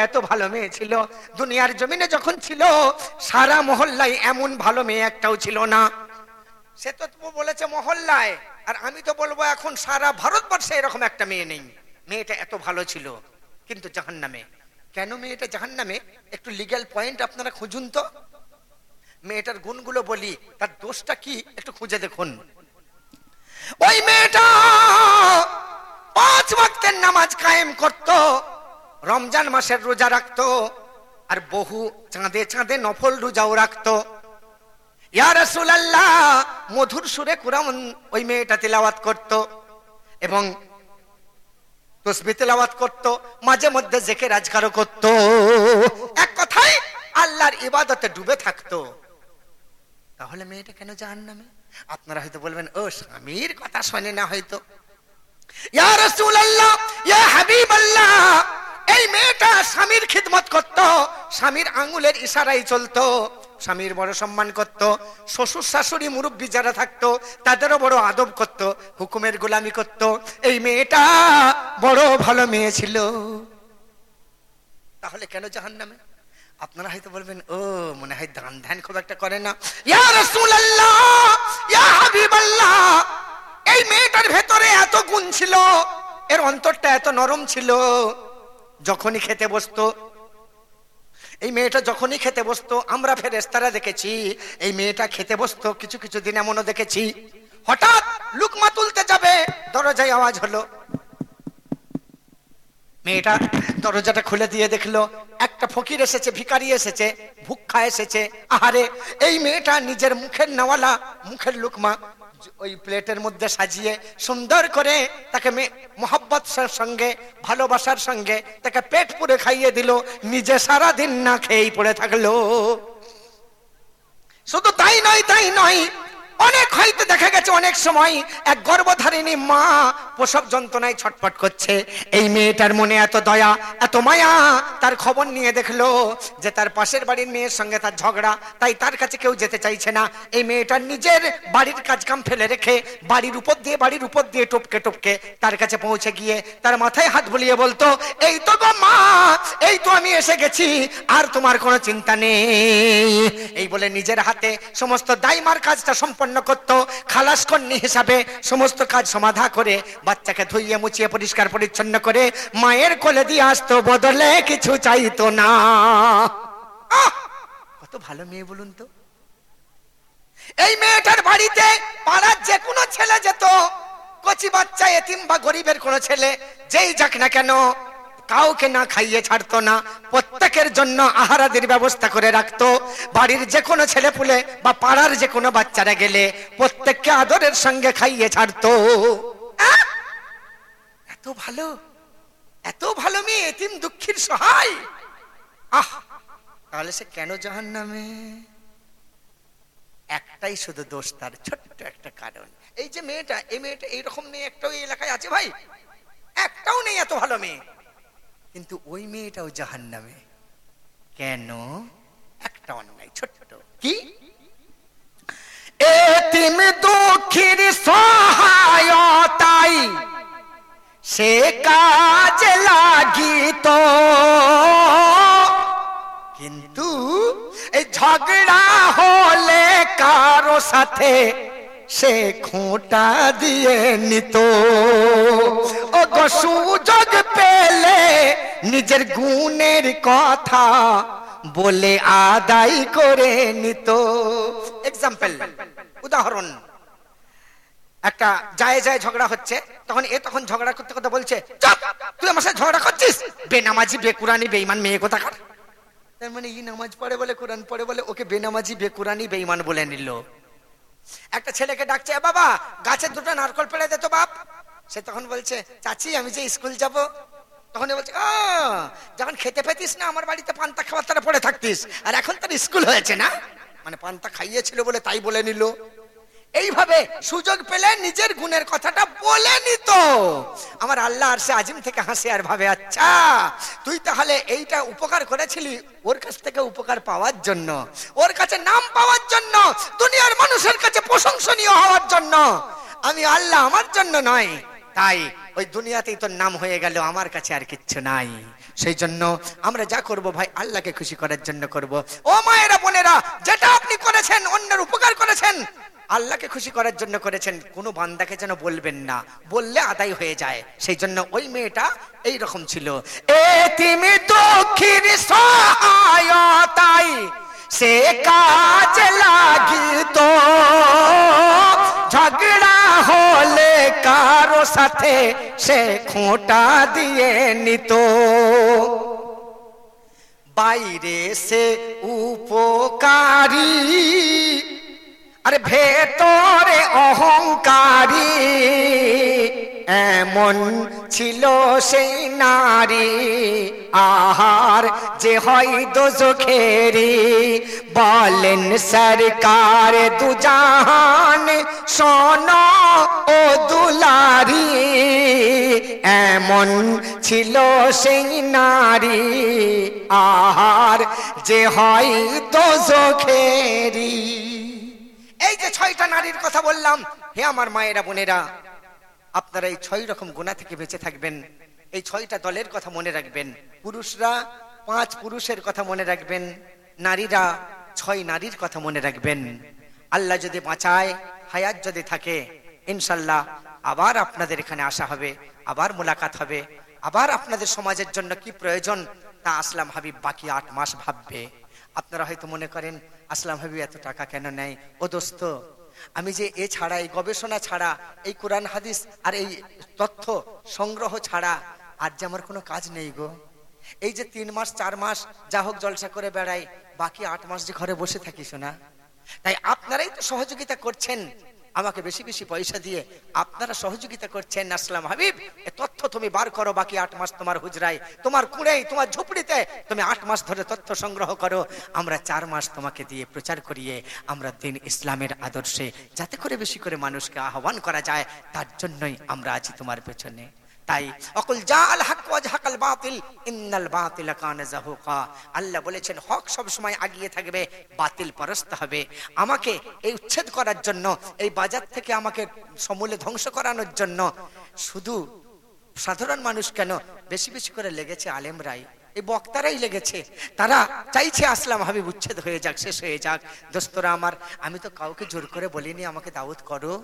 এত ভালো মেয়ে ছিল, দুনিয়ার জমিনে যখন ছিল, সারা মহল্লায় এমন ভালো মেয়ে একটাও ছিল না। সে তো বলেছে মহল্লায়, আর আমি তো বলব এখন সারা ভারতবর্ষে এরকম একটা মেয়ে নেই। মেয়েটা এত ভালো ছিল, কিন্তু জাহান নামে কেন মেয়েটা জাহান নামে একটু লিগ্যাল পয়েন্ট আপনারা খুঁজুন তো। মেয়েটার গুণগুলো বলি, তার দোষটা কি একটু খুঁজে দেখুন। ওই মেয়েটা পাঁচ ওয়াক্তের নামাজ কায়েম করত রমজান মাসের রোজা রাখত, আর বহু চাঁদে চাঁদে নফল রোজাও রাখতো। ইয়া রাসূলুল্লাহ, মধুর সুরে কুরআন ওই মেয়েটা তেলাওয়াত করত এবং তসবি তেলাওয়াত করত, মাঝে মধ্যে জেকে রাজকারও করত। এক কথায়, আল্লাহর ইবাদতে ডুবে থাকতো। তাহলে মেয়েটা কেন জাহান্নামে? আপনারা হয়তো বলবেন, ও স্বামীর কথা শোনে না হয়তো। ইয়া রাসূলুল্লাহ, ইয়া হাবিবাল্লাহ এই মেয়েটা স্বামীর খিদমত করত, স্বামীর আঙ্গুলের ইশারাই চলতো, স্বামীর বড় সম্মান করত, শ্বশুর শাশুড়ি মুরব্বী যারা থাকতো, তাদেরও বড় আদব করত, হুকুমের গোলামি করত। এই মেয়েটা বড় ভালো মেয়ে ছিল। তাহলে কেন জাহান নামে আপনারা হয়তো বলবেন, ও, মনে হয় দান ধ্যান খুব একটা করে না। ইয়া ইয়া এই মেয়েটার ভেতরে এত গুণ ছিল, এর অন্তরটা এত নরম ছিল। যখনই খেতে বসতো, এই মেয়েটা যখনই খেতে বসতো, আমরা ফেরেস্তারা দেখেছি, এই মেয়েটা খেতে বসতো, কিছু কিছু দিন এমনও দেখেছি, হঠাৎ লুকমা তুলতে যাবে, দরজায় আওয়াজ হলো। মেয়েটা দরজাটা খুলে দিয়ে দেখল, একটা ফকির এসেছে ভিকারি এসেছে ভুক্ষা এসেছে, আহারে, এই মেয়েটা নিজের মুখের নেওয়ালা, মুখের লুকমা ওই প্লেটের মধ্যে সাজিয়ে সুন্দর করে তাকে মোহাব্বত সঙ্গে, ভালোবাসার সঙ্গে তাকে পেট পুরে খাইয়ে দিল, নিজে সারা দিন না খেয়ে পড়ে থাকল। শুধু তাই নয় তাই নয় অনেক হয়তো দেখা গেছে, অনেক সময় এক গর্ভধারিণী মা প্রসব যন্ত্রণায় ছটফট করছে। এই মেয়েটার মনে এত দয়া, এত মায়া, তার খবর নিয়ে দেখল যে তার পাশের বাড়ির মেয়ের সঙ্গে তার ঝগড়া, তাই তার কাছে কেউ যেতে চাইছে না। এই মেয়েটার নিজের বাড়ির কাজকাম ফেলে রেখে বাড়ির উপর দিয়ে, বাড়ির উপর দিয়ে টপকে টপকে তার কাছে পৌঁছে গিয়ে তার মাথায় হাত বুলিয়ে বলতো, এই তো গো মা, এই তো আমি এসে গেছি, আর তোমার কোনো চিন্তা নেই। এই বলে নিজের হাতে সমস্ত দাইমার কাজটা সম্পন্ন সম্পন্ন করত, খালাস কন্যা হিসাবে সমস্ত কাজ সমাধা করে, বাচ্চাকে ধুইয়ে মুছিয়ে পরিষ্কার পরিচ্ছন্ন করে মায়ের কোলে দিয়ে আসতো, বদলে কিছু চাইতো না। কত ভালো মেয়ে বলুন তো। এই মেয়েটার বাড়িতে পাড়ার যে কোনো ছেলে যেত, কচি বাচ্চা, এতিম বা গরিবের কোনো ছেলে, যেই যাক না কেন কাউকে না খাইয়ে ছাড়তো না। প্রত্যেকের জন্য আহারাদের ব্যবস্থা করে রাখতো। বাড়ির যে কোনো ছেলে পুলে বা পাড়ার যে কোনো বাচ্চারা গেলে প্রত্যেককে আদরের সঙ্গে খাইয়ে ছাড়তো। এত ভালো এত ভালো মেয়ে এতিম দুঃখীর সহায়। আহ, তাহলে সে কেন জাহান নামে একটাই শুধু দোষ তার, ছোট্ট একটা কারণ। এই যে মেয়েটা, এই মেয়েটা, এইরকম মেয়ে একটাও এই এলাকায় আছে ভাই? একটাও নেই এত ভালো মেয়ে। কিন্তু ওই মেয়েটাও জাহান নামে কেন? একটা অন্যায়, ছোট্ট। কি? এতিম দুঃখীর সহায়তাই সে কাজ লাগিত। কিন্তু এই ঝগড়া হলে কারও সাথে সে খোঁটা দিয়ে নিত। ও সুযোগ পেলে নিজের গুণের কথা বলে আদায় করে নিত। এক্সাম্পল উদাহরণ, একটা যায় যায় ঝগড়া হচ্ছে, তখন এ তখন ঝগড়া করতে করতে বলছে তুই আমার সাথে ঝগড়া করছিস? বেনামাজি, বেকুরানি বেইমান মেয়ে কোথাকার? তার মানে ই নামাজ পড়ে বলে, কোরআন পড়ে বলে, ওকে বেনামাজি, বেকুরানি বেইমান বলে নিল। একটা ছেলেকে ডাকছে বাবা, গাছে দুটো নারকল পেড়ে দে তো বাপ। সে তখন বলছে, চাচি, আমি যে স্কুল যাব। তখন বলছে, ও, যখন খেতে পেতিস না, আমার বাড়িতে পান্তা খাবার তারা পড়ে থাকতিস। আর এখন তার স্কুল হয়েছে না? মানে পান্তা খাইয়েছিল বলে তাই বলে নিল। এইভাবে সুযোগ পেলে নিজের গুণের কথাটা বলে নিত। আমার আল্লাহ আর সে আজিম থেকে হাসে আর ভাবে আচ্ছা তুই তাহলে এইটা উপকার করেছিলি ওর কাছ থেকে উপকার পাওয়ার জন্য, ওর কাছে নাম পাওয়ার জন্য, দুনিয়ার মানুষের কাছে প্রশংসনীয় হওয়ার জন্য। আমি আল্লাহ আমার জন্য নয়, তাই ওই দুনিয়াতেই তোর নাম হয়ে গেল, আমার কাছে আর কিচ্ছু নাই। সেই জন্য আমরা যা করব ভাই, আল্লাহকে খুশি করার জন্য করব। ও মায়েরা, বোনেরা, যেটা আপনি করেছেন, অন্যের উপকার করেছেন আল্লাহকে খুশি করার জন্য করেছেন, কোনো বান্দাকে যেন বলবেন না। বললে আদায় হয়ে যায়। সেই জন্য ওই মেয়েটা এই রকম ছিল। এ তুমি দুঃখীর সহায়তাই সে কাজ লাগিত। ঝগড়া হলে কারও সাথে সে খোঁটা দিয়ে নিত। বাইরে সে উপকারী আরে ভেতরে অহংকারী, এমন ছিল সেই নারী। আহার যে হয় দোজখেরি বলেন সরকার দুজাহান শোন ও দুলারি, এমন ছিল সেই নারী। আহার যে হয় দোজখেরি এই যে ছয়টা নারীর কথা বললাম, হে আমার মায়েরা বোনেরা, আপনারা এই ছয় রকম গুণা থেকে বেঁচে থাকবেন। এই ছয়টা দলের কথা মনে রাখবেন। পুরুষরা পাঁচ পুরুষের কথা মনে রাখবেন। নারীরা ছয় নারীর কথা মনে রাখবেন। আল্লাহ যদি বাঁচায়, হায়াত যদি থাকে, ইনশাল্লাহ আবার আপনাদের এখানে আসা হবে, আবার মোলাকাত হবে। আবার আপনাদের সমাজের জন্য কি প্রয়োজন, তা আসলাম হাবিব বাকি আট মাস ভাববে। আপনারা হয়তো মনে করেন, আসলাম হাবিব এত টাকা কেন নেয়? ও দোস্ত, আমি যে এ ছাড়া, এই গবেষণা ছাড়া, এই কোরআন হাদিস আর এই তথ্য সংগ্রহ ছাড়া আর যে আমার কোনো কাজ নেই গো। এই যে তিন মাস, চার মাস, যা হোক জলসা করে বেড়াই, বাকি আট মাস যে ঘরে বসে থাকি শোনা। তাই আপনারাই তো সহযোগিতা করছেন। আমাকে বেশি বেশি পয়সা দিয়ে আপনারা সহযোগিতা করছেন আসলাম হাবিব। এ তথ্য তুমি বার করো, বাকি আট মাস তোমার হুজরায়। তোমার কুড়েই, তোমার ঝুপড়িতে তুমি আট মাস ধরে তথ্য সংগ্রহ করো। আমরা চার মাস তোমাকে দিয়ে প্রচার করিয়ে আমরা দিন ইসলামের আদর্শে যাতে করে বেশি করে মানুষকে আহ্বান করা যায়, তার জন্যই আমরা আছি তোমার পেছনে। তাই, অকুল যা আল হক ওয়াজহাকাল বাতিল, ইন্নাল বাতিল কানা জাহুকা। আল্লাহ বলেছেন, হক সব সময় আগিয়ে থাকবে, বাতিল পরস্ত হবে। আমাকে এই উচ্ছেদ করার জন্য, এই বাজার থেকে আমাকে সমূলে ধ্বংস করানোর জন্য, শুধু সাধারণ মানুষ কেন, বেশি বেশি করে লেগেছে আলেমরাই। এই বক্তারাই লেগেছে। তারা চাইছে আসলাম হাবিব উচ্ছেদ হয়ে যাক, শেষ হয়ে যাক। দোস্তরা আমার আমি তো কাউকে জোর করে বলিনি, আমাকে দাওয়াত করো।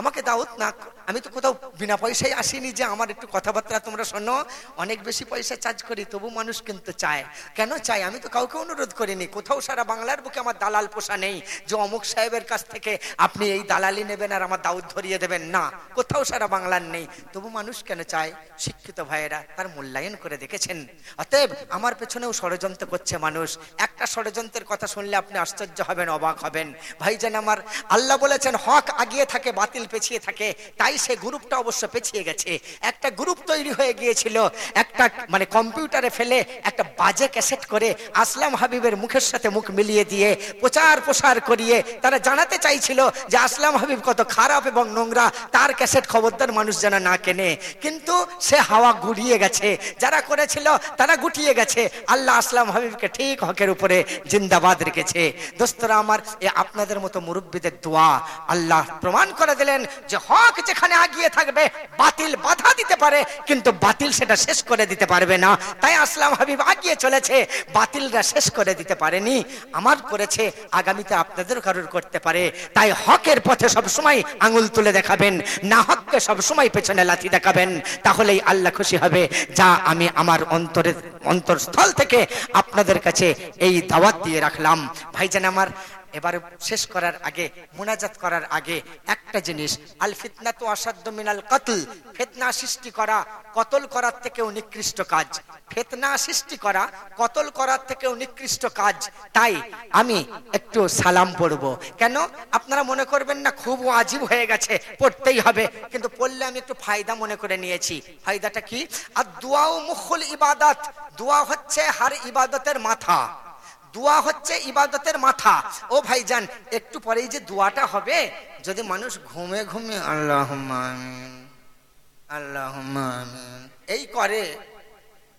আমাকে দাওয়াত না আমি তো কোথাও বিনা পয়সায় আসিনি যে আমার একটু কথাবার্তা তোমরা শোনো। অনেক বেশি পয়সা চার্জ করি, তবু মানুষ কিন্তু চায়। কেন চাই আমি তো কাউকে অনুরোধ করিনি। কোথাও সারা বাংলার বুকে আমার দালাল পোষা নেই যে অমুক সাহেবের কাছ থেকে আপনি এই দালালি নেবেন আর আমার দাউদ ধরিয়ে দেবেন। না, কোথাও সারা বাংলার নেই। তবু মানুষ কেন চায়? শিক্ষিত ভাইয়েরা তার মূল্যায়ন করে দেখেছেন। অতএব আমার পেছনেও ষড়যন্ত্র করছে মানুষ। একটা ষড়যন্ত্রের কথা শুনলে আপনি আশ্চর্য হবেন, অবাক হবেন। ভাইজান আমার আল্লাহ বলেছেন, হক আগিয়ে থাকে বাতিল পেছিয়ে থাকে, তাই সে গ্রুপটা অবশ্য পেছিয়ে গেছে। একটা গ্রুপ তৈরি হয়ে গিয়েছিল, একটা মানে কম্পিউটারে ফেলে একটা বাজে ক্যাসেট করে আসলাম হাবিবের মুখের সাথে মুখ মিলিয়ে দিয়ে, প্রচার প্রসার করিয়ে তারা জানাতে চাইছিল যে আসলাম হাবিব কত খারাপ এবং নোংরা, তার ক্যাসেট খবরদার মানুষ যেন না কেনে। কিন্তু সে হাওয়া গুড়িয়ে গেছে, যারা করেছিল তারা গুটিয়ে গেছে। আল্লাহ আসলাম হাবিবকে ঠিক হকের উপরে জিন্দাবাদ রেখেছে। দোস্তরা আমার, এ আপনাদের মতো মুরব্বীদের দোয়া আল্লাহ প্রমাণ করে দিলেন যে হক যেখানে আগিয়ে থাকবে, বাতিল বাধা দিতে পারে, কিন্তু বাতিল সেটা শেষ করে দিতে পারবে না। তাই আসলাম হাবিব, আগিয়ে চলেছে। বাতিলরা শেষ করে দিতে পারেনি। আমার করেছে, আগামীতে আপনাদের কারোর করতে পারে। তাই হকের পথে সবসময় আঙুল তুলে দেখাবেন। না হককে সবসময় পেছনে লাথি দেখাবেন। তাহলেই আল্লাহ খুশি হবে। যা আমি আমার অন্তরের অন্তরস্থল থেকে আপনাদের কাছে এই দাওয়াত দিয়ে রাখলাম। ভাইজান আমার এবার শেষ করার আগে, মুনাজাত করার আগে একটা জিনিস আল ফিতনা তো অসাধ্য মিনাল কতল, ফেতনা সৃষ্টি করা, কতল করার থেকেও নিকৃষ্ট কাজ। ফেতনা সৃষ্টি করা, কতল করার থেকেও নিকৃষ্ট কাজ। তাই আমি একটু সালাম পড়ব। কেন? আপনারা মনে করবেন না, খুব আজীব হয়ে গেছে, পড়তেই হবে, কিন্তু পড়লে আমি একটু ফায়দা মনে করে নিয়েছি। ফায়দাটা কি? আর দোয়াও মুখুল ইবাদত, দোয়া হচ্ছে হার ইবাদতের মাথা। দোয়া হচ্ছে ইবাদতের মাথা। ও ভাইজান, একটু পরেই যে দোয়াটা হবে, যদি মানুষ ঘুমে ঘুমে আল্লাহ আল্লাহ এই করে,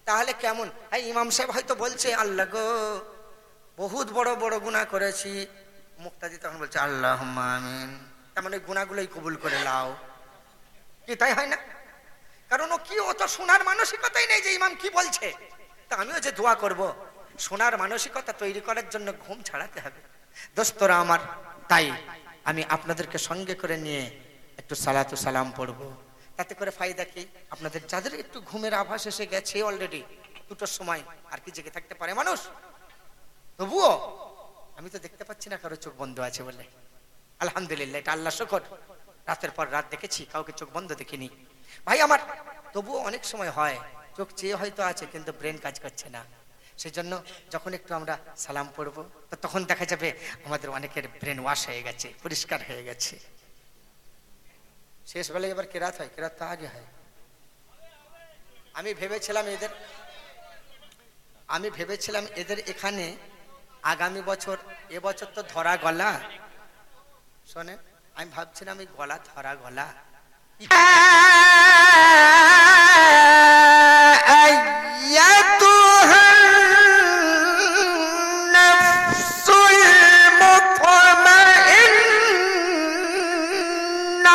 তাহলে কেমন? এই ইমাম সাহেব হয়তো বলছে, আল্লাহ গো, বহুত বড় বড় গুণা করেছি। মুক্তাদি তখন বলছে আল্লাহ আমিন। তার মানে গুণাগুলোই কবুল করে লাও। কি, তাই হয় না? কারণ ও কি, ও তো শোনার মানসিকতাই নেই যে ইমাম কি বলছে। তা আমিও যে দোয়া করব সোনার মানসিকতা তৈরি করার জন্য ঘুম ছাড়াতে হবে। দোস্তরা আমার, তাই আমি আপনাদেরকে সঙ্গে করে নিয়ে একটু সালাতু সালাম পড়ব। তাতে করে ফায়দা কি? আপনাদের যাদের একটু ঘুমের আভাস এসে গেছে অলরেডি দুটোর সময় আর কি জেগে থাকতে পারে মানুষ? তবুও, আমি তো দেখতে পাচ্ছি না কারও চোখ বন্ধ আছে বলে। আলহামদুলিল্লাহ, এটা আল্লাহ শকর। রাতের পর রাত দেখেছি, কাউকে চোখ বন্ধ দেখিনি। ভাই আমার, তবুও অনেক সময় হয়, চোখ চেয়ে হয়তো আছে, কিন্তু ব্রেন কাজ করছে না। সেই জন্য যখন একটু আমরা সালাম পড়ব তখন দেখা যাবে আমাদের অনেকের ব্রেন ওয়াশ হয়ে গেছে, পরিষ্কার হয়ে গেছে। শেষ বেলায় এবার কেরাত হয়, কেরাত তো আগে হয়। আমি ভেবেছিলাম এদের, আমি ভেবেছিলাম এদের এখানে আগামী বছর এবছর তো ধরা গলা। শোনে আমি ভাবছিলাম এই গলা ধরা গলা।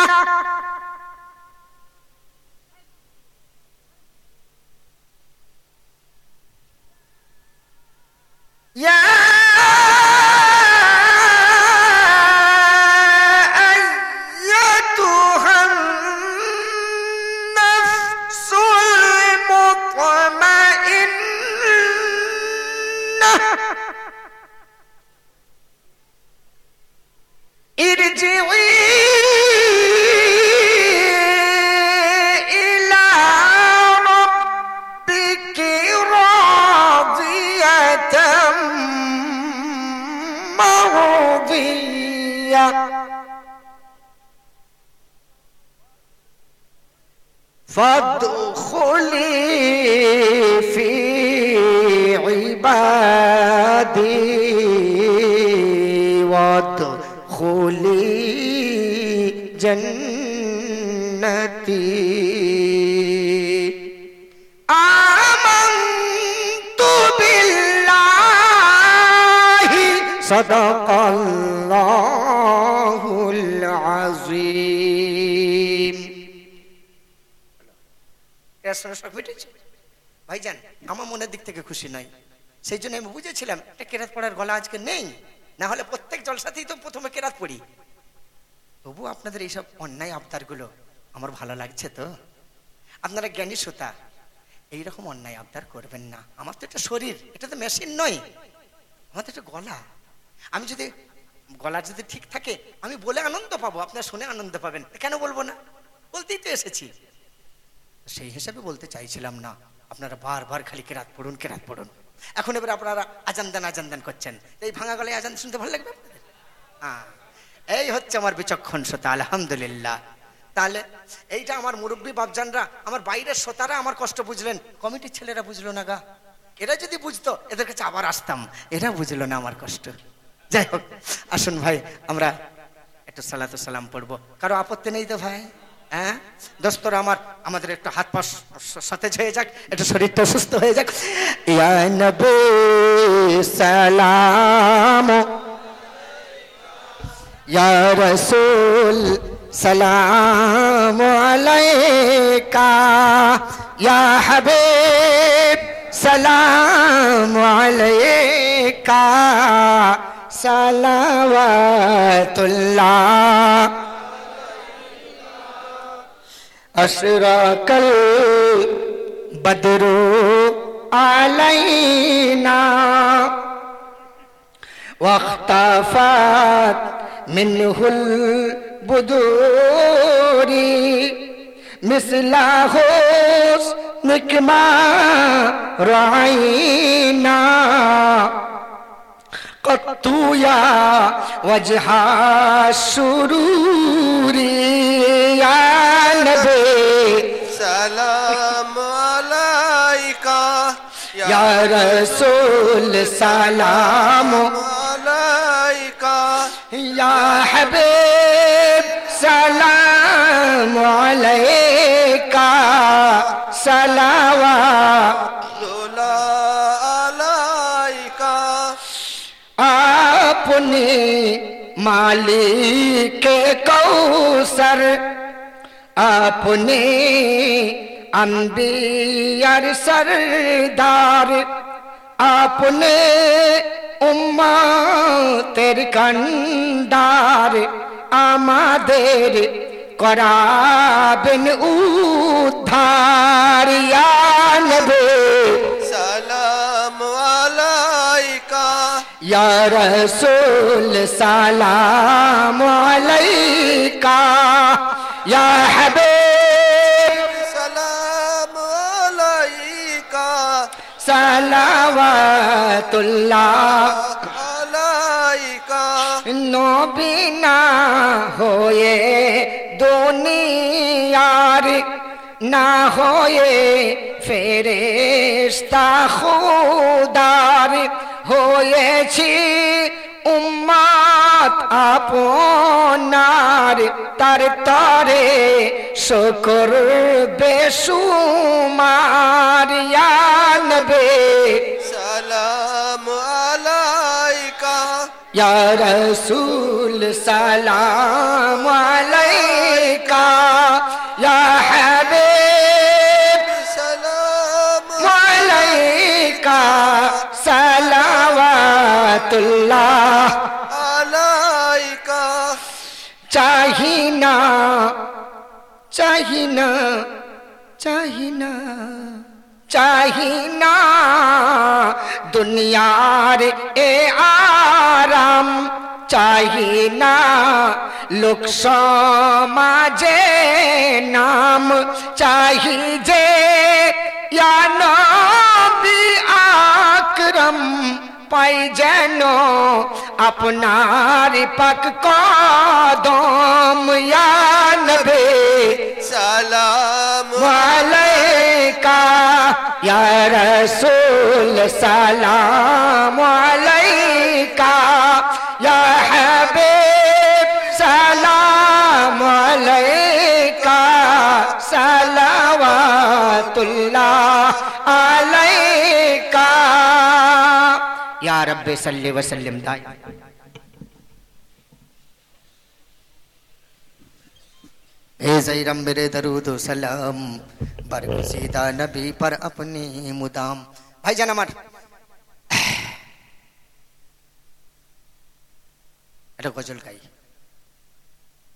no, no, no. العظيم এর সঙ্গে শখ মিটেছে ভাইজান আমার মনের দিক থেকে খুশি নয় সেই জন্য আমি বুঝেছিলাম একটা কেরাত পড়ার গলা আজকে নেই না হলে প্রত্যেক জলসাতেই তো প্রথমে কেরাত পড়ি তবু আপনাদের এইসব অন্যায় আবদারগুলো আমার ভালো লাগছে তো আপনারা জ্ঞানী শ্রোতা এইরকম অন্যায় আবদার করবেন না আমার তো একটা শরীর এটা তো মেশিন নয় আমার তো একটা গলা আমি যদি গলা যদি ঠিক থাকে, আমি বলে আনন্দ পাবো, আপনারা শুনে আনন্দ পাবেন। কেন বলব না? বলতেই তো এসেছি। সেই হিসাবে বলতে চাইছিলাম না, আপনারা বারবার খালি কেরাত পড়ুন কেরাত পড়ুন। এখন এবার আপনারা আজান দান আজান দান করছেন। এই ভাঙা গলায় আজান শুনতে ভালো লাগবে হ্যাঁ। এই হচ্ছে আমার বিচক্ষণ শ্রোতা, আলহামদুলিল্লাহ। তাহলে এইটা আমার মুরব্বী বাবজানরা আমার বাইরের শ্রোতারা আমার কষ্ট বুঝলেন। কমিটির ছেলেরা বুঝলো না গা। এরা যদি বুঝতো, এদের কাছে আবার আসতাম। এরা বুঝলো না আমার কষ্ট। যাই হোক, আসুন ভাই, আমরা একটু সালাতু সালাম পড়ব। কারও আপত্তি নেই তো ভাই? হ্যাঁ? দোস্তর আমার, আমাদের একটু হাত পা সতেজ হয়ে যাক, একটু শরীরটা সুস্থ হয়ে যাক। সালাম। রসুল, সালাম আলাইকা। ইয়া হাবিব, সালাম আলাইকা। सलावतुल्ला अशरकल बदरू आलैना। वख्ताफात मिनहुल बुदूरी। मिसला होस निकमा राइना कत्तूया वजहा सुरूरिया नबे सलाम अलैका या रसूल सलाम अलैका। या हबीब सलाम अलैका। सलावा আপনি মালিক কৌসর আপনি अम्बियर सरदार आपने উম্মাতের কান্ডার আমাদের করাবেন উদ্ধার ইয়া নবী ইয়া রাসূল সালাম আলাইকা ইয়া হাবিব সালাম আলাইকা সালাওয়াতুল্লাহ আলাইকা নবিনা হয়ে দুনিয়ার না হয়ে ফেরেস্তা খুদার হয়েছি উম্মাত আপনার তার তরে শকর বেসুমার ইয়ানবে সালাম আলাইকা। ইয়া রাসূল সালাম আলাইকা। चाहना। दुनिया ए आराम चाहना। लोक समाजे नाम चाहिए या नबी आक्रम আকরম পাই যেন আপনার পাক কদম ইয়া নবী সালাম আলাইকা ইয়া রাসূল সালাম আলাইকা ইয়া হাবিব সালাম আলাইকা সালাওয়াতুল্লাহ আলাইকা ইয়া রব্বি সাল্লি ওয়া সাল্লিম দাই भेजैरम मेरे दरूद सलाम बरगुसीदा नबी पर अपनी मुदाम ভাইজান আমার একটা গজল গাই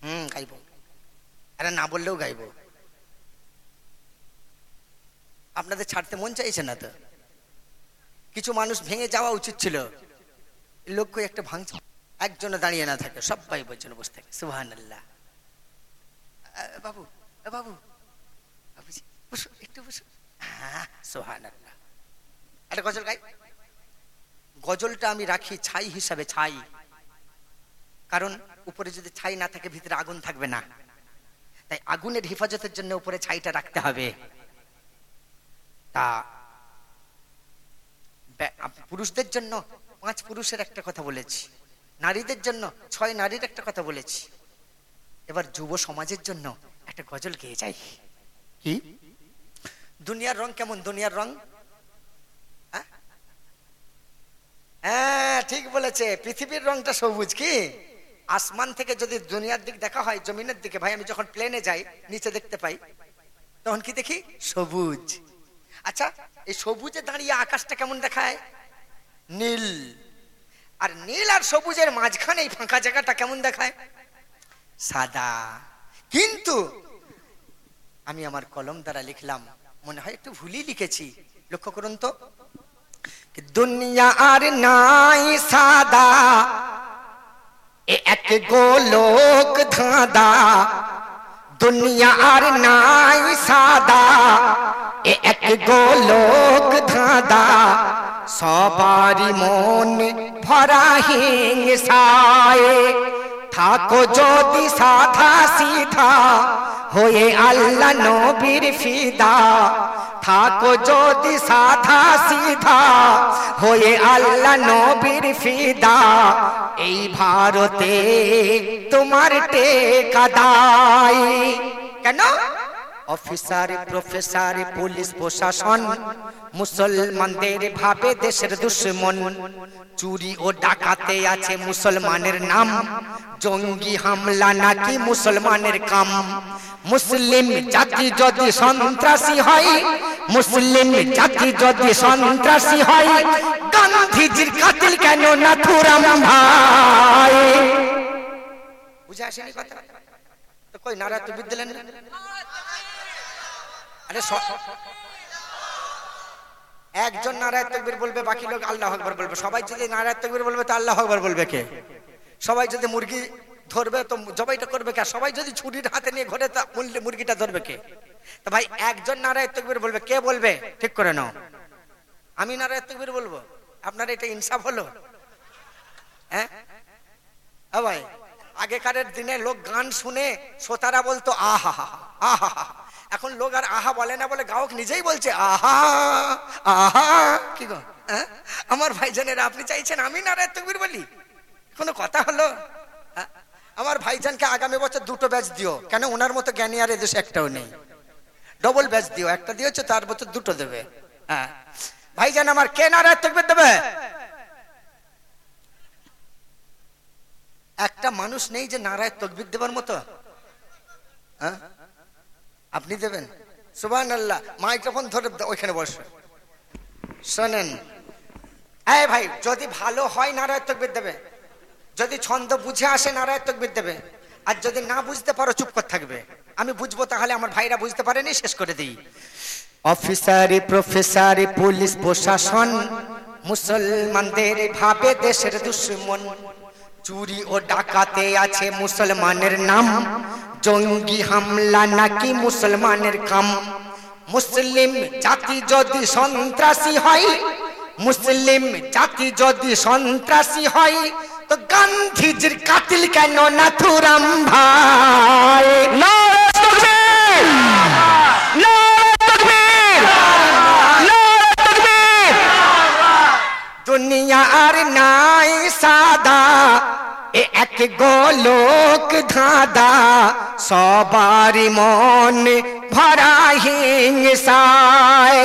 হুম গাইব আরে না বললেও গাইব আপনাদের ছাড়তে মন চাইছে না তো কিছু মানুষ ভেঙে যাওয়া উচিত ছিল। লক্ষ্য একটা ভাঙছে। একজনে দাঁড়িয়ে না থাকে। সবাই বলছেন, বসে থাকে। সুহান আল্লাহ বাবু বাবু। একটু হ্যাঁ আল্লাহ একটা গজল গাই। গজলটা আমি রাখি ছাই হিসাবে ছাই। কারণ উপরে যদি ছাই না থাকে, ভিতরে আগুন থাকবে না। তাই আগুনের হেফাজতের জন্য উপরে ছাইটা রাখতে হবে। তা পুরুষদের জন্য পাঁচ পুরুষের একটা কথা বলেছি। নারীদের জন্য ছয় নারীর একটা কথা বলেছি। এবার যুব সমাজের জন্য একটা গজল গেয়ে যাই। কি? দুনিয়ার রং কেমন? দুনিয়ার রং? হ্যাঁ? হ্যাঁ ঠিক বলেছে। পৃথিবীর রংটা সবুজ কি? আসমান থেকে যদি দুনিয়ার দিক দেখা হয় জমিনের দিকে। ভাই আমি যখন প্লেনে যাই নিচে দেখতে পাই তখন কি দেখি? সবুজ। আচ্ছা এই সবুজে দাঁড়িয়ে আকাশটা কেমন দেখায়? নীল। আর নীল আর সবুজের মাঝখানে এই ফাঁকা জায়গাটা কেমন দেখায়? সাদা। কিন্তু আমি আমার কলম দ্বারা লিখলাম, মনে হয় একটু ভুলই লিখেছি, লক্ষ্য করুন তো। দুনিয়া আর নাই সাদা এক গোলোক ধাঁদা দুনিয়া আর নাই সাদা এ এক গোলক ধাঁদা সবারই মন ভরা হিংসায় থাকো যদি সাধা সিধা হয়ে আল্লাহ নবীর ফিদা থাকো যদি সাধা সিধা হয়ে আল্লাহ নবীর ফিদা এই ভারতে তোমার টেকা দায় কেন অফিসার, প্রফেসর, পুলিশ প্রশাসন, মুসলমানদের ভাবে দেশের দুশ্মন। চুরি ও ডাকাতে আছে মুসলমানের নাম। জঙ্গি হামলা নাকি মুসলমানের কাম। মুসলিম জাতি যদি সন্ত্রাসী হয়, মুসলিম জাতি যদি সন্ত্রাসী হয়, গান্ধীজির কাতিল কেন না থুরাম ভাই? বুঝে আসেনি কথা? কই নারা তো দিলেন না? আরে স- একজন নারায়ণ তকবীর বলবে, বাকি লোক আল্লাহ আকবর বলবে। সবাই যদি নারায়ণ তকবীর বলবে, তো আল্লাহ আকবর বলবে কে? সবাই যদি মুরগি ধরবে, তো জবাইটা করবে কে? সবাই যদি ছুরির হাতে নিয়ে ঘরে, তা মুরগিটা ধরবে কে? তো ভাই, একজন নারায়ণ তকবীর বলবে, কে বলবে? ঠিক করে নাও। আমি নারায়ণ তকবীর বলব? আপনার এটা ইনসাফ হলো? হ্যাঁ? ভাই, আগেকারের দিনে লোক গান শুনে, শ্রোতারা বলতো, আহা আহা এখন লোক আর আহা বলে না বলে গায়ক নিজেই বলছে, আহা আহা, কি গো হ্যাঁ? আমার ভাইজানেরা, আপনি চাইছেন আমি নারায়ণ তকবীর বলি? কোনো কথা হলো? হ্যাঁ? আমার ভাইজানকে আগামী বছর দুটো ব্যাচ দিও। কেন? ওনার মতো জ্ঞানী আর এদেশে একটাও নেই। ডবল ব্যাচ দিও। একটা দিয়েছে, তার বছর দুটো দেবে। হ্যাঁ? ভাইজান আমার কে নারায়ণ তকবীর দেবে? একটা মানুষ নেই যে নারায় তকবির দেবার মতো। হ্যাঁ? আপনি দেবেন? সুবান আল্লাহ মাইক্রোফোন ধরে ওইখানে বসে। শোনেন। এই ভাই যদি ভালো হয় নারায় তকবির দেবে। যদি ছন্দ বুঝে আসে নারায় তকবির দেবে। আর যদি না বুঝতে পারো চুপ করে থাকবে। আমি বুঝব তাহলে আমার ভাইরা বুঝতে পারেনি শেষ করে দিই। অফিসারি প্রফেসারি পুলিশ প্রশাসন মুসলমানদের ভাবে দেশের দুশ্মন। চুরি ও ডাকাতে আছে মুসলমানের নাম। জঙ্গি হামলা নাকি মুসলমানের কাম মুসলিম জাতি যদি সন্ত্রাসী হয় মুসলিম জাতি যদি সন্ত্রাসী হয় তো গান্ধীজির কাতিল কেন নাথুরাম ভাই? দুনিয়া আর নাই সাদা এ এক গোলক ধাঁধা, সবারই মন ভরা হিংসায়।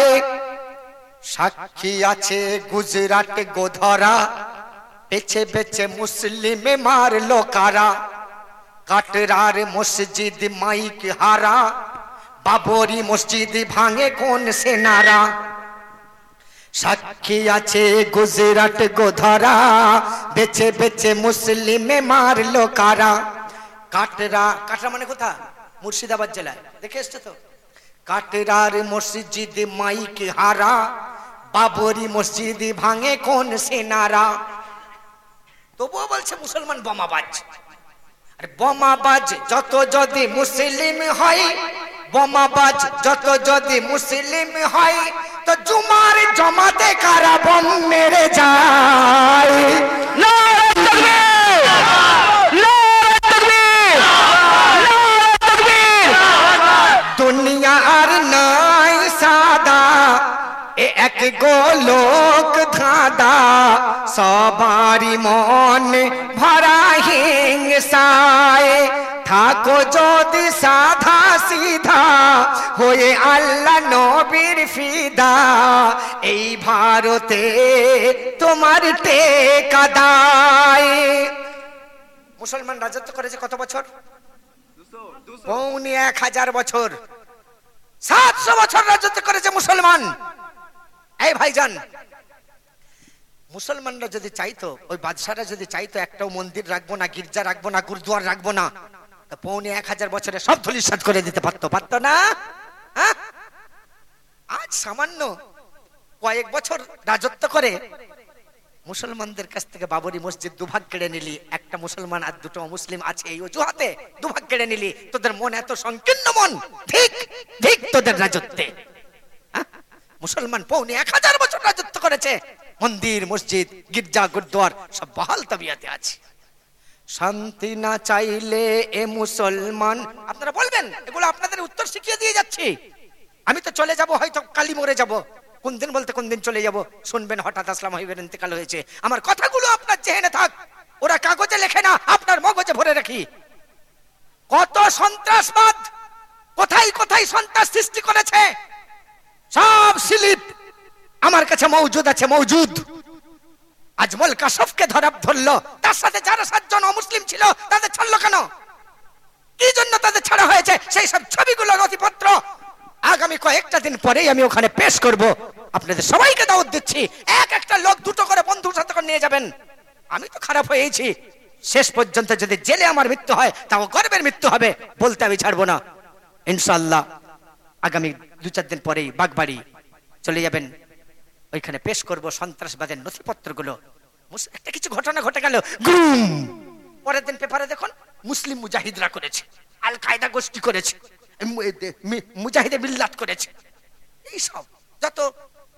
সাক্ষী আছে গুজরাট গোধরা বেছে বেছে মুসলিমে মারলো কারা কাটরার মসজিদ মাইক হারা, বাবরি মসজিদ ভাঙে কোন সেনারা। সাক্ষী আছে গুজরাট গোধরা। বেছে বেছে মুসলিমে মারলো কারা? কাটরা কাটরা মানে কোথা মুর্শিদাবাদ জেলায়। দেখে এসছো তো? কাটরার মসজিদ মাইক হারা। বাবরি মসজিদ ভাঙে কোন সেনারা? তবুও বলছে মুসলমান বোমাবাজ। আর বোমাবাজ, যত যদি মুসলিম হয় বোমাবাজ যত যদি মুসলিম হয়, তো জুমার জমাতে কারা বম মেরে যায়! দুনিয়া আর সাদা এক গোলক ধাঁধা, সবারই মন ভরা হিংসায়। থাকো যদি সিধা হয়ে আল্লাহ নবীর ফিদা। এই ভারতে তোমার টেকাদায়। মুসলমান রাজত্ব করেছে কত বছর? পৌনে এক হাজার বছর। সাতশো বছর রাজত্ব করেছে মুসলমান। এই ভাইজান, মুসলমানরা যদি চাইতো, ওই বাদশারা যদি চাইতো একটাও মন্দির রাখব না, গির্জা রাখব না, গুরুদুয়ার রাখব না পৌনে এক হাজার বছরে সব ধুলিসাত করে দিতে পারতো পারতো না হ্যাঁ? আজ সামান্য কয়েক বছর রাজত্ব করে মুসলমানদের কাছ থেকে বাবরি মসজিদ দুভাগ কেড়ে নিলি, একটা মুসলমান আর দুটো মুসলিম আছে এই অজুহাতে, দুভাগ কেড়ে নিলি, তোদের মন এত সংকীর্ণ মন, ঠিক ঠিক তোদের রাজত্বে হ্যাঁ? মুসলমান পৌনে এক হাজার বছর রাজত্ব করেছে, মন্দির, মসজিদ, গির্জা গুরুদ্বার সব বহাল তবিয়াতে আছে শান্তি না চাইলে এ মুসলমান, আপনারা বলবেন, এগুলো আপনাদের উত্তর শিখিয়ে দিয়ে যাচ্ছি। আমি তো চলে যাব, হয়তো কালি মরে যাব। কোন দিন বলতে কোন দিন চলে যাব। শুনবেন, হঠাৎ আসলাম হইবেন ইন্তেকাল হয়েছে। আমার কথাগুলো আপনার চেহেনে থাক। ওরা কাগজে লেখে না, আপনার মগজে ভরে রাখি। কত সন্ত্রাসবাদ কোথায় কোথায় সন্ত্রাস সৃষ্টি করেছে? সব স্লিপ আমার কাছে মৌজুদ আছে মৌজুদ আজমল কাশফকে ধরা ধরলো তার সাথে যারা সাতজন অমুসলিম ছিল, তাদের ছাড়লো কেন? কি জন্য তাদের ছাড়া হয়েছে? সেই সব ছবিগুলো, নথিপত্র। আগামী কয়েকটা দিন পরেই আমি ওখানে পেশ করব। আপনাদের সবাইকে দাওয়াত দিচ্ছি। এক একটা লোক দুটো করে বন্ধুর সাথে নিয়ে যাবেন। আমি তো খারাপ হয়েছি। শেষ পর্যন্ত যদি জেলে আমার মৃত্যু হয়, তাও গর্বের মৃত্যু হবে, বলতে আমি ছাড়বো না। ইনশাল্লাহ আগামী দু চার দিন পরেই বাগবাড়ি চলে যাবেন। ওইখানে পেশ করব সন্ত্রাসবাদের নথিপত্রগুলো। একটা কিছু ঘটনা ঘটে গেল। পরের দিন পেপারে দেখুন, মুসলিম মুজাহিদরা করেছে আল কায়দা গোষ্ঠী করেছে মুজাহিদে মিল্লাত করেছে। এই সব যত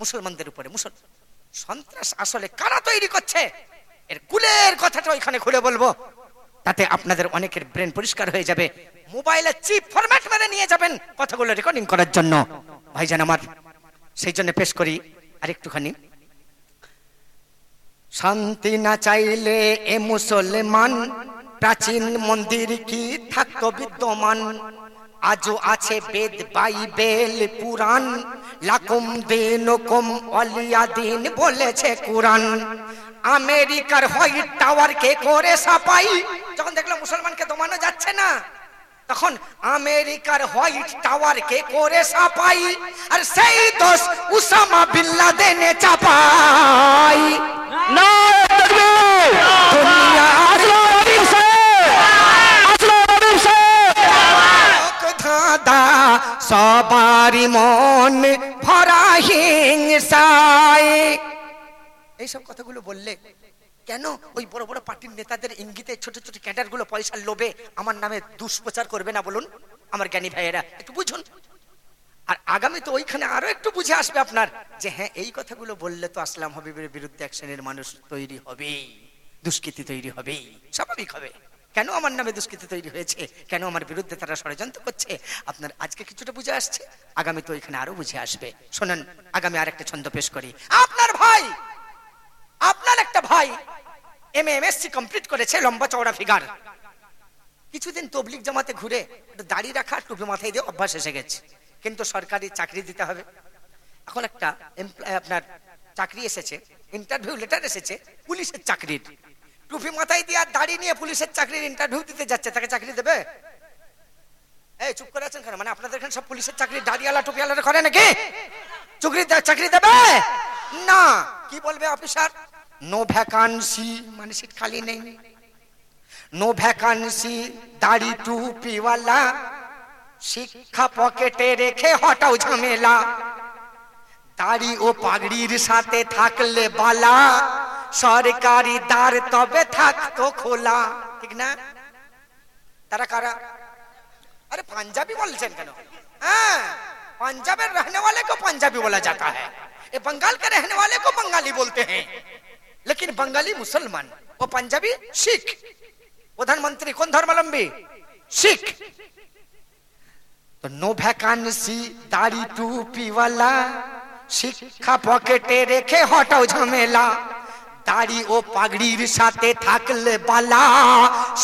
মুসলমানদের উপরে মুসলমান সন্ত্রাস আসলে কারা তৈরি করছে? এর কুলের কথাটা ওইখানে খুলে বলব। তাতে আপনাদের অনেকের ব্রেন পরিষ্কার হয়ে যাবে। মোবাইলে চিপ ফরম্যাট মেরে নিয়ে যাবেন কথাগুলো রেকর্ডিং করার জন্য। ভাইজান আমার, সেই জন্য পেশ করি। আরেকটুখানি শান্তি না চাইলে এ মুসলমান, প্রাচীন মন্দির কি থাকতো বিদ্যমান? আজও আছে বেদ, বাইবেল পুরাণ লাকুম দিন কুম অলিয়া দিন বলেছে কোরআন। আমেরিকার হোয়াইট টাওয়ার কে করে সাপাই যখন দেখল মুসলমানকে দমানো যাচ্ছে না তখন আমেরিকার হোয়াইট টাওয়ার কে করে সাপাই আর সেই দোষ উসামা বিল্লাদেনে চাপাই। দুনিয়ার লোক ধাঁধা সবারই মন ভরা হিংসায়। এইসব কথাগুলো বললে কেন? ওই বড় বড় পার্টির নেতাদের ইঙ্গিতে ছোট ছোট ক্যাডারগুলো পয়সার লোভে আমার নামে দুষ্প্রচার করবে না বলুন, আমার জ্ঞানী ভাইয়েরা। একটু বুঝুন। আর আগামী তো ওইখানে আরও একটু বুঝে আসবে আপনার যে হ্যাঁ এই কথাগুলো বললে তো আসলাম হাবিবের বিরুদ্ধে এক শ্রেণির মানুষ তৈরি হবে দুষ্কৃতি তৈরি হবে স্বাভাবিক হবে। কেন আমার নামে দুষ্কৃতি তৈরি হয়েছে? কেন আমার বিরুদ্ধে তারা ষড়যন্ত্র করছে? আপনার আজকে কিছুটা বুঝে আসছে? আগামী তো ওইখানে আরও বুঝে আসবে। শোনেন, আগামী আর একটা ছন্দ পেশ করি। আপনার ভাই আপনার একটা ভাই এম এম এসসি কমপ্লিট করেছে লম্বা চওড়া ফিগার কিছুদিন তবলিক জামাতে ঘুরে দাড়ি রাখা টুপি মাথায় দিয়ে অভ্যাস এসে গেছে। কিন্তু সরকারি চাকরি দিতে হবে। এখন একটা আপনার চাকরি এসেছে ইন্টারভিউ লেটার এসেছে, পুলিশের চাকরির। টুপি মাথায় দিয়ে আর দাড়ি নিয়ে পুলিশের চাকরির ইন্টারভিউ দিতে যাচ্ছে, তাকে চাকরি দেবে? এই, চুপ করে আছেন কেন? মানে আপনাদের এখানে সব পুলিশের চাকরি, দাড়িওয়ালা, টুপিওয়ালা করে নাকি? চাকরি চাকরি দেবে? না। কি বলবে অফিসার? নো ভ্যাকান্সি মানে সিট খালি নেই। নো ভ্যাকান্সি দাড়ি টুপিওয়ালা শিক্ষা পকেটে রেখে হটাও ঝামেলা। দাড়ি ও পাগড়ির সাথে থাকলে বালা, সরকারি দ্বার তবে থাকতো খোলা। ঠিক না? তারা কারা? আরে পাঞ্জাবি বলছেন কেন? হ্যাঁ পাঞ্জাবের রহনে वाले को पंजाबी बोला ये बंगाल के रहने वाले को बंगाली बोलते हैं लेकिन बंगाली मुसलमान वो पंजाबी सिख प्रधानमंत्री कौन धर्मावलंबी सिख तो नो ভ্যাকান্সি দাড়ি টুপিওয়ালা শিক্ষা পকেটে রেখে হটাও ঝামেলা দাড়ি ও পাগড়ির সাথে থাকলে বালা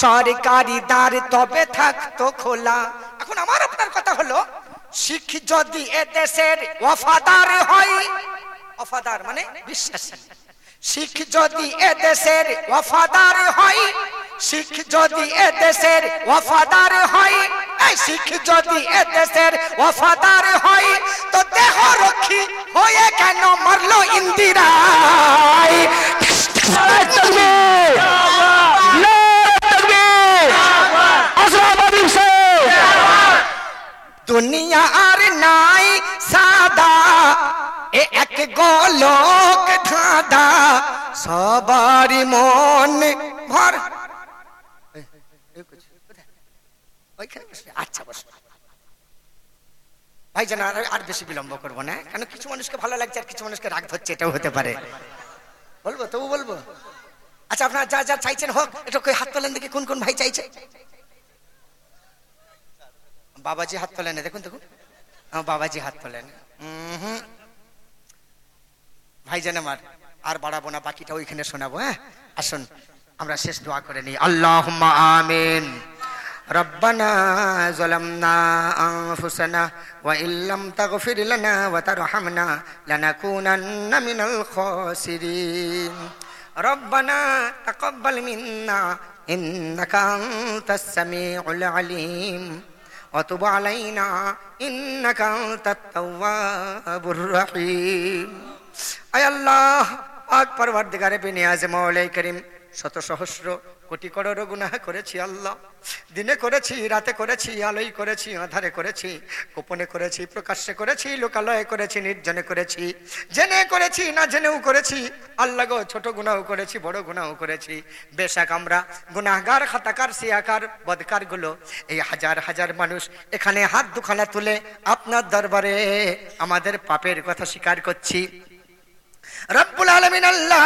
সরকারি দ্বার তবে থাকতো খোলা এখন আমার আপনার কথা হলো শিখ যদি এ দেশের ওয়াফাদার হয়, ওয়াফাদার মানে বিশ্বাস। শিখ যদি এ দেশের ওয়াফাদার হয়, শিখ যদি এ দেশের ওয়াফাদার হয়, এই শিখ যদি এ দেশের ওয়াফাদার হয়, তো দেহ রক্ষী হয়ে কেন মারলো ইন্দিরায়? দুনিয়া আর নাই সাদা, এ এক গোলক ধাঁধা, সবারই মন ভর। আচ্ছা বসবে ভাই যেন আর বেশি বিলম্ব করব না, কেন কিছু মানুষকে ভালো লাগছে আর কিছু মানুষকে রাগ ধরছে, এটাও হতে পারে। বলব, তবু বলব। আচ্ছা আপনার যা যা চাইছেন হোক কই হাত তোলেন দেখি, কোন কোন ভাই চাইছে? বাবাজি হাত তোলেন দেখুন দেখুন আমার বাবাজি হাত তোলেন উহুম। ভাইজান আমার আর বাড়াবো না বাকিটা ওইখানে শোনাবো হ্যাঁ আসুন আমরা শেষ দোয়া করে নিই আল্লাহ আমিন ربنا ظلمنا أنفسنا وإن لم تغفر لنا وترحمنا لنكونن من الخاسرين ربنا تقبل منا إنك أنت السميع العليم وتب علينا إنك أنت التواب الرحيم أي الله পাক পরবর্তীকারে বিনিয়াজে মৌলাই করিম শত সহস্র কোটি করোড় গুনাহ করেছি আল্লাহ। দিনে করেছি, রাতে করেছি আলোই করেছি, আধারে করেছি, গোপনে করেছি, প্রকাশ্যে করেছি, লোকালয়ে করেছি, নির্জনে করেছি। জেনে করেছি, না জেনেও করেছি। আল্লাহ গো, ছোট গুনাহ করেছি, বড় গুনাহ করেছি। বেশাক আমরা গুনাহগার, খাতাকার, সিয়াকার বদকারগুলো এই হাজার হাজার মানুষ এখানে হাত দুখানা তুলে আপনার দরবারে আমাদের পাপের কথা স্বীকার করছি। রব্বুল আলমিন আল্লাহ,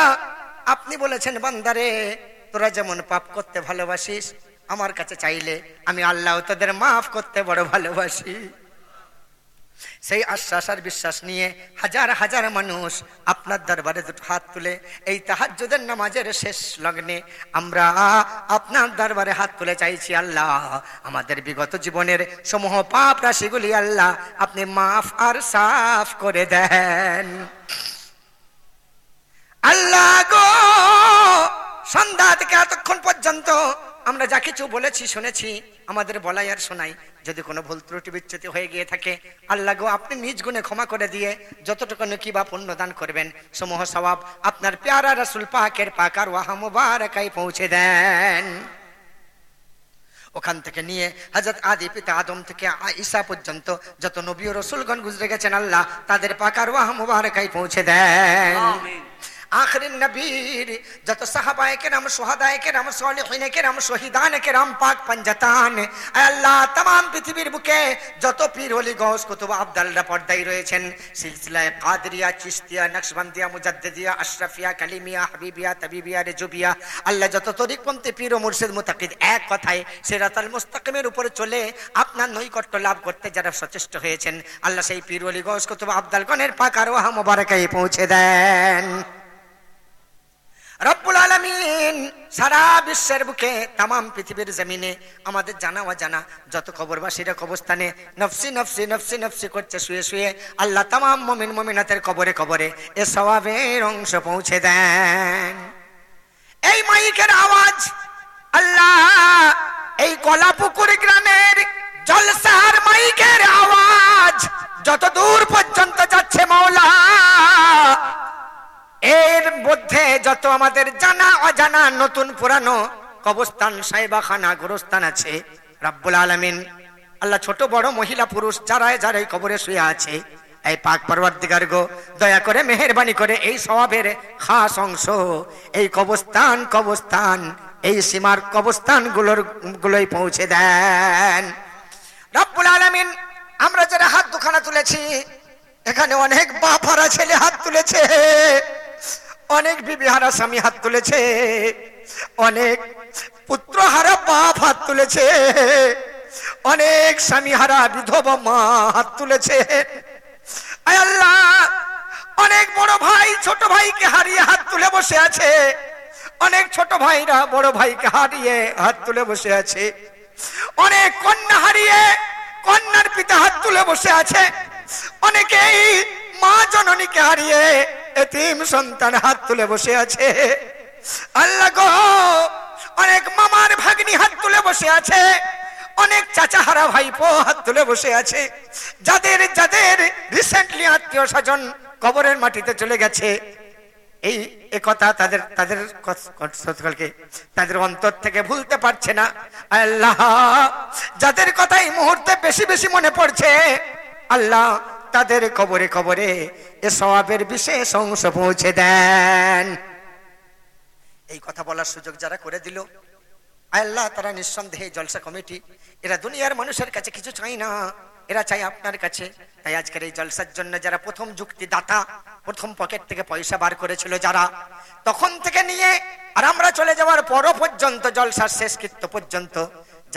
আপনি বলেছেন, বান্দারে তোরা যেমন পাপ করতে ভালোবাসিস, আমার কাছে চাইলে আমি আল্লাহ তোদের মাফ করতে বড় ভালোবাসি। সেই আশ্বাস আর বিশ্বাস নিয়ে হাজার হাজার মানুষ আপনার দরবারে দুটো হাত তুলে, এই তাহাজ্জুদের নামাজের শেষ লগ্নে আমরা আপনার দরবারে হাত তুলে চাইছি, আল্লাহ, আমাদের বিগত জীবনের সমূহ পাপ রাশিগুলি আল্লাহ আপনি মাফ আর সাফ করে দেন। আল্লাহ গো! সন্ধ্যা থেকে এতক্ষণ পর্যন্ত আমরা যা কিছু বলেছি, শুনেছি, আমাদের বলাই আর শোনাই। যদি কোনো ভুল ত্রুটি বিচ্যুতি হয়ে গিয়ে থাকে, আল্লাহ গো, আপনি নিজ গুণে ক্ষমা করে দিয়ে যতটুকু নাকি বা পুণ্য দান করবেন, সমূহ সবাব আপনার প্যারা রাসুল পাকের পাকার ওয়াহা মুবারকাই পৌঁছে দেন। ওখান থেকে নিয়ে হজরত আদি পিতা আদম থেকে ঈসা পর্যন্ত যত নবী ও রসুলগণ গুজরে গেছেন, আল্লাহ তাদের পাকার ওয়াহ মুবারকাই পৌঁছে দেন। আখরিন নবীর যত সাহাবায়ে কেরাম সুহাদায়ে কেরাম সালিহিনে কেরাম শহীদানে কেরাম পাক পাঞ্জাতান আল্লাহ तमाम পৃথিবীর বুকে যত পীর ওলি গৌস কুতুব আব্দালরা পর্দায় রয়েছেন সিলসিলায়ে কাদরিয়া চিশতিয়া নকশবন্দিয়া মুজাদ্দিদিয়া আশরাফিয়া কালিমিয়া হাবিবিয়া তাবিবিয়া রেজুবিয়া আল্লাহ যত তরিকপন্থী পীর ও মুর্শিদ মুতাকিদ এক কথায় সিরাতাল মুস্তাকিমের উপরে চলে আপনার নৈকট্য লাভ করতে যারা সচেষ্ট হয়েছেন আল্লাহ সেই পীর ওলি গৌস কুতুব আব্দালগণের পাক আর ওয়াহ মোবারকাই পৌঁছে দেন রব্বুল আলমিন সারা বিশ্বের বুকে তাম পৃথিবীর জমিনে আমাদের জানা অজানা যত কবরবাসীরা কবরস্থানে নফসি নফসি নফসি নফসি করছে, শুয়ে শুয়ে আল্লাহ তাম মমিন, মমিনাতের কবরে কবরে এ সবাবের অংশ পৌঁছে দেন। এই মাইকের আওয়াজ আল্লাহ, এই কলাপুকুর গ্রামের জলসার মাইকের আওয়াজ যত দূর পর্যন্ত যাচ্ছে মাওলা এর মধ্যে যত আমাদের জানা, অজানা, নতুন, পুরানো কবস্থান সাহেবাখানা, গোরস্থান আছে, রাব্বুল আলমিন। আল্লাহ ছোট, বড়, মহিলা, পুরুষ যারাই যারাই কবরে শুয়ে আছে, এই পাক পরবর্তীকার গো, দয়া করে, মেহরবানি করে এই স্বভাবের খাস অংশ। এই কবস্থান কবস্থান এই সীমার কবস্থানগুলোর গুলোই পৌঁছে দেন। রাব্বুল আলমিন, আমরা যারা হাত দুখানা তুলেছি, এখানে অনেক বাপারা ছেলে হাত তুলেছে। অনেক বিবিহারা স্বামী হাত তুলেছে, অনেক পুত্রহারা বাপ হাত তুলেছে, অনেক স্বামীহারা বিধবা মা হাত তুলেছে। আল্লাহ, অনেক বড় ভাই ছোট ভাইকে হারিয়ে হাত তুলে বসে আছে, অনেক ছোট ভাইরা বড় ভাইকে হারিয়ে হাত তুলে বসে আছে, অনেক কন্যা হারিয়ে কন্যার পিতা হাত তুলে বসে আছে, অনেকেই মা জননীকে হারিয়ে এতিম সন্তান হাত তুলে বসে আছে। আল্লাহ গো, অনেক মামার ভাগ্নি হাত তুলে বসে আছে। অনেক চাচা হারা ভাইপো হাত তুলে বসে আছে। যাদের যাদের রিসেন্টলি আত্মীয় স্বজন কবরের মাটিতে চলে গেছে, এই কথা তাদের তাদের তাদের অন্তর থেকে ভুলতে পারছে না। আল্লাহ, যাদের কথা এই মুহূর্তে বেশি বেশি মনে পড়ছে, আল্লাহ তাদের কবরে কবরে এ সবাবের বিশেষ অংশ পৌঁছে দেন। এই কথা বলার সুযোগ যারা করে দিল, আল্লাহ তারা নিঃসন্দেহে জলসা কমিটি, এরা দুনিয়ার মানুষের কাছে কিছু চাই না, এরা চাই আপনার কাছে। তাই আজকের এই জলসার জন্য যারা প্রথম যুক্তি দাতা প্রথম পকেট থেকে পয়সা বার করেছিল যারা, তখন থেকে নিয়ে আর আমরা চলে যাওয়ার পরও পর্যন্ত, জলসার শেষকৃত্য পর্যন্ত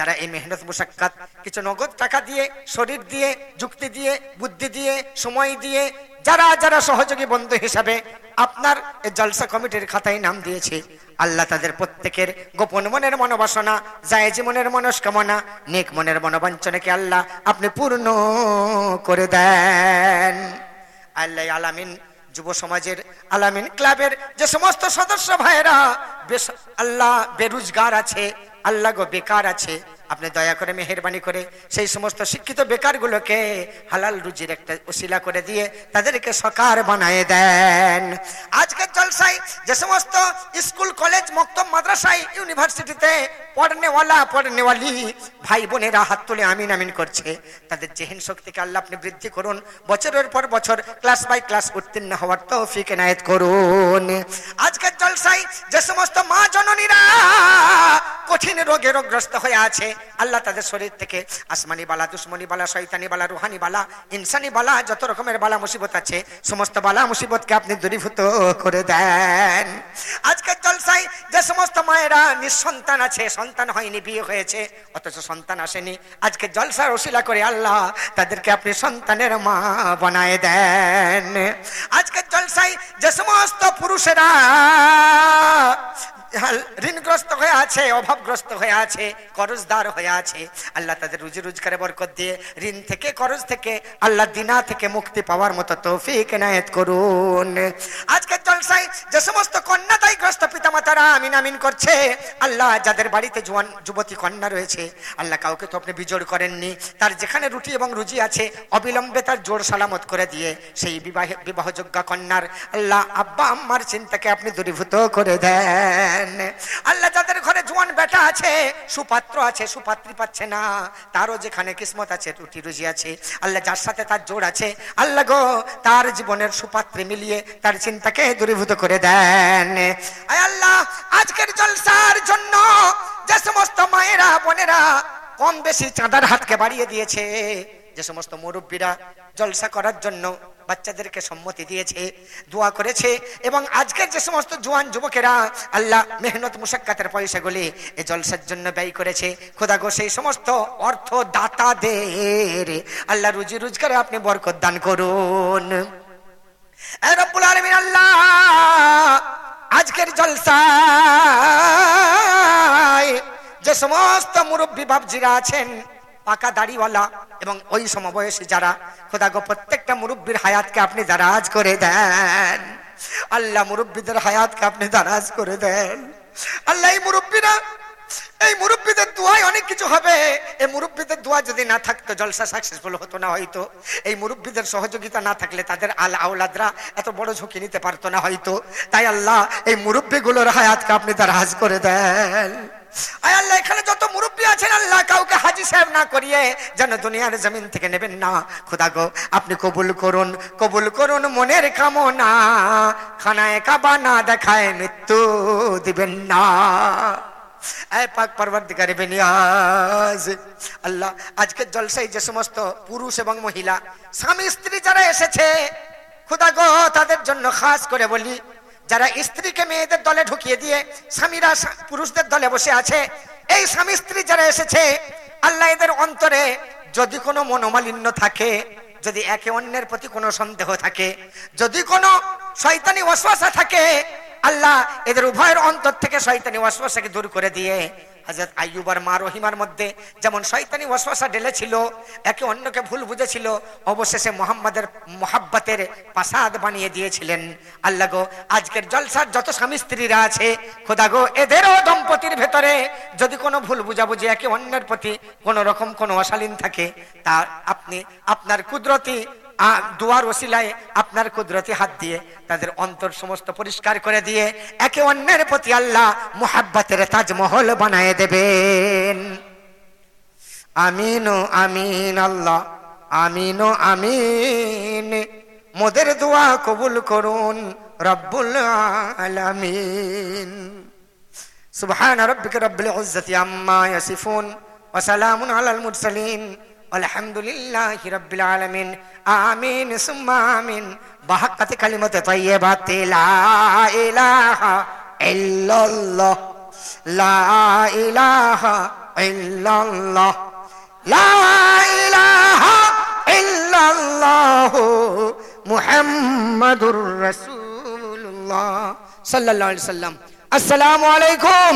যারা এই মেহনত মুসাক্কাত কিছু নগদ টাকা দিয়ে, শরীর দিয়ে, যুক্তি দিয়ে, বুদ্ধি দিয়ে, সময় দিয়ে, যারা যারা সহযোগী বন্ধু হিসাবে আপনার জলসা কমিটির খাতায় নাম দিয়েছে, আল্লাহ তাদের প্রত্যেকের গোপন মনের মনোবাসনা, জায়েজ মনের মনস্কামনা, নেক মনের মনোবাঞ্চনাকে আল্লাহ আপনি পূর্ণ করে দেন। আল্লাহ আলামিন যুব সমাজের, আলামিন ক্লাবের যে সমস্ত সদস্য ভাইয়েরা বেশ, আল্লাহ বেরোজগার আছে আল্লাহ বেকার আছে। আপনি দয়া করে মেহরবানি করে সেই সমস্ত শিক্ষিত বেকারগুলোকে হালাল রুজির একটা ওসিলা করে দিয়ে তাদেরকে সকার বানায় দেন। আজকের জলসাই যে সমস্ত স্কুল, কলেজ, মক্তব, মাদ্রাসায়, ইউনিভার্সিটিতে পড়নেওয়ালা, পড়নেওয়ালি ভাই বোনেরা হাত তুলে আমিন আমিন করছে। তাদের জেহেন শক্তিকে আল্লাহ আপনি বৃদ্ধি করুন, বছরের পর বছর ক্লাস বাই ক্লাস উত্তীর্ণ হওয়ার তৌফিক এনায়েত করুন। আজকের জলসাই যে সমস্ত মা জননীরা কঠিন রোগে রোগগ্রস্ত হয়ে আছে আল্লাহ তাদের শরীর থেকে আসমানি বালা, দুশ্মনী বালা শৈতানি বালা, রুহানি বালা, ইনসানি বালা, যত রকমের বালা মুসিবত আছে, সমস্ত বালা মুসিবতকে আপনি দূরীভূত করে দেন। আজকের জলসাই যে সমস্ত মায়েরা নিঃসন্তান আছে, সন্তান হয়নি, বিয়ে হয়েছে, অথচ সন্তান আসেনি, আজকে জলসার ওসিলা করে আল্লাহ তাদেরকে আপনি সন্তানের মা বানায় দেন। আজকের জলসাই যে সমস্ত পুরুষেরা ঋণগ্রস্ত হয়ে আছে, অভাবগ্রস্ত হয়ে আছে করজদার হয়ে আছে। আল্লাহ তাদের রুজি রোজগারে বরকত দিয়ে ঋণ থেকে করজ থেকে, আল্লাহ দিনা থেকে মুক্তি পাওয়ার মতো তৌফিক এনায়েত করুন। আজকে জলসাই যে সমস্ত কন্যাদায়গ্রস্ত পিতামাতারা আমিন আমিন করছে। আল্লাহ যাদের বাড়িতে জোয়ান, যুবতী কন্যা রয়েছে, আল্লাহ কাউকে তো আপনি বিজোড় করেননি। তার যেখানে রুটি এবং রুজি আছে, অবিলম্বে তার জোর সালামত করে দিয়ে সেই বিবাহ, বিবাহযোগ্য কন্যার আল্লাহ আব্বা আম্মার চিন্তাকে আপনি দূরীভূত করে দেন। আল্লাহ যাদের ঘরে জোয়ান বেটা আছে, সুপাত্র আছে, সুপাত্রী পাচ্ছে না, তারও যেখানে কিসমত আছে, রুটি রুজি আছে, আল্লাহ যার সাথে তার জোর আছে, আল্লাহ গো, তার জীবনের সুপাত্রে মিলিয়ে তার চিন্তাকে দূরীভূত করে দেন। আল্লাহ, আজকের জলসার জন্য যে সমস্ত মায়েরা, বোনেরা কম বেশি চাঁদার হাতকে বাড়িয়ে দিয়েছে, যে সমস্ত মুরব্বীরা জলসা করার জন্য বাচ্চাদেরকে সম্মতি দিয়েছে, দোয়া করেছে, এবং আজকের যে সমস্ত জোয়ান যুবকেরা, আল্লাহ মেহনত মুসাক্কাতের পয়সাগুলি এই জলসার জন্য ব্যয় করেছে। খোদা গো, সেই সমস্ত অর্থ দাতাদের, আল্লাহ রুজি রোজগারে আপনি বরকত দান করুন। এ রব্বুল আলামিন আল্লাহ আজকের জলসায় যে সমস্ত মুরব্বী বাবজিরা আছেন, পাকা দাড়িওয়ালা এবং ওই সমবয়সী যারা, খোদা গো, প্রত্যেকটা মুরব্বীর হায়াতকে আপনি দারাজ করে দেন। আল্লাহ মুরব্বীদের হায়াতকে আপনি দারাজ করে দেন। আল্লাহ মুরব্বীরা এই মুরব্বীদের দোয়ায় অনেক কিছু হবে। এই মুরব্বীদের দোয়া যদি না থাকতো, জলসা সাকসেসফুল হতো না হয়তো। এই মুরব্বীদের সহযোগিতা না থাকলে তাদের আল আওলাদরা এত বড় ঝুঁকি নিতে পারতো না হয়তো। তাই আল্লাহ এই মুরব্বীগুলোর হায়াতকে আপনি দারাজ করে দেন। এখানে যত মুরব্বী আছেন আল্লাহ, কাউকে হাজি সাহেব না করিয়ে যেন দুনিয়ার জমিন থেকে নেবেন না। খোদা গো, আপনি কবুল করুন কবুল করুন মনের কামনা। খানায় কাবা না দেখায় মৃত্যু দিবেন না। আয় পাক পরবর্তীকারী বেনিয়াজ। আল্লাহ আজকের জলসাই যে সমস্ত পুরুষ এবং মহিলা স্বামী স্ত্রী যারা এসেছে, খুদা গো, তাদের জন্য খাস করে বলি, যারা স্ত্রীকে মেয়েদের দলে ঢুকিয়ে দিয়ে স্বামীরা পুরুষদের দলে বসে আছে, এই স্বামী স্ত্রী যারা এসেছে, আল্লাহ এদের অন্তরে যদি কোনো মনোমালিন্য থাকে, যদি একে অন্যের প্রতি কোনো সন্দেহ থাকে, যদি কোনো শয়তানি ওয়াসওয়াসা থাকে আল্লাহ এদের উভয়ের অন্তর থেকে শয়তানি ওয়াসওয়াসাকে দূর করে দিয়ে হযরত আইয়ুব আর মা রহিমার মধ্যে যেমন শয়তানি ওয়াসওয়াসা ঢেলেছিল, একে অন্যকে ভুল বুঝেছিল, অবশেষে মোহাম্মদের মোহাব্বতের প্রাসাদ বানিয়ে দিয়েছিলেন। আল্লাহ গো, আজকের জলসার যত স্বামী স্ত্রীরা আছে, খোদা গো, এদেরও দম্পতির ভেতরে যদি কোনো ভুল বুঝাবুঝি একে অন্যের প্রতি কোনো রকম কোনো অশালীন থাকে, তা আপনি, আপনার কুদরতি দোয়ার ওসিলায় আপনার কুদরতি হাত দিয়ে, তাদের অন্তর সমস্ত পরিষ্কার করে দিয়ে, একে অন্যের প্রতি আল্লাহ মোহাব্বাতের তাজমহল বানায় দেবেন। আমিন আমিন আল্লাহ, আমিন আমিন। মোদের দোয়া কবুল করুন রব্বুল আলামিন। সুবহান রব্বিক রব্বিল ইজ্জতি আম্মা ইয়াসিফুন, ওয়া সালামুন আলাল মুরসালিন। والحمد لله رب العالمين آمين ثم آمين بحقة كلمة طيبة لا إله إلا الله لا إله إلا الله لا إله إلا الله محمد رسول الله صلى الله عليه وسلم السلام عليكم